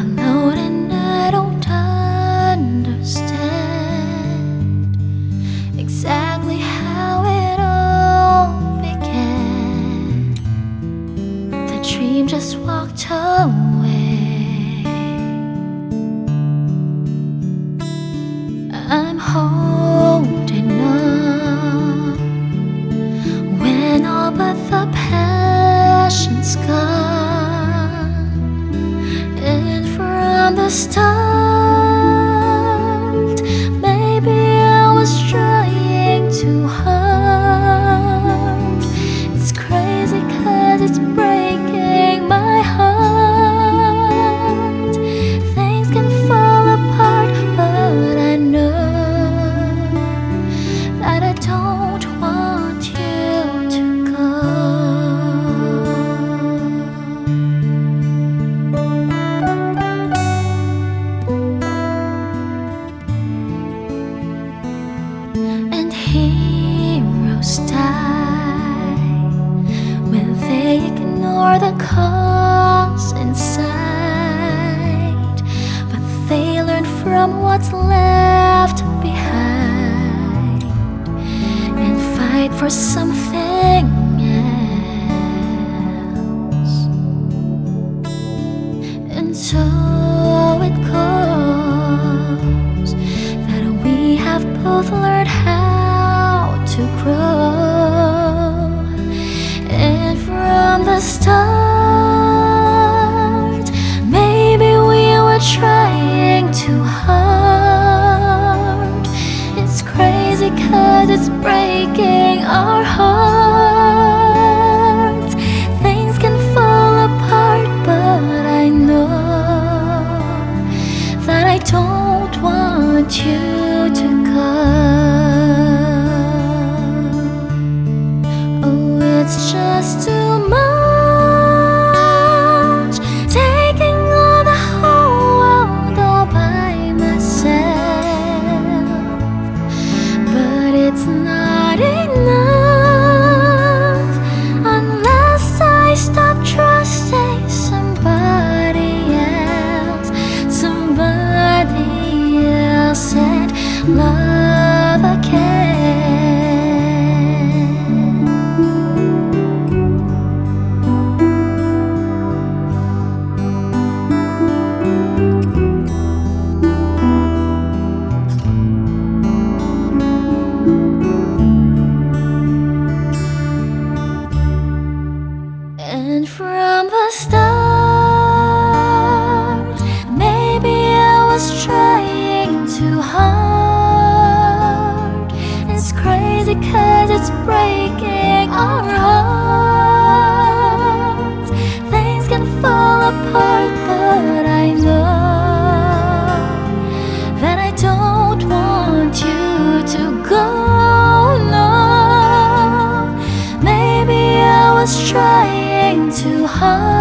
alone and I don't understand exactly how it all began. The dream just walked away. I'm holding the start, ignore the cause inside, but they learn from what's left behind and fight for something else. And so it goes that we have both learned how to grow, want you to come. Oh, it's just too much. Crazy cause it's breaking our hearts. Things can fall apart, but I know that I don't want you to go. No, maybe I was trying too hard.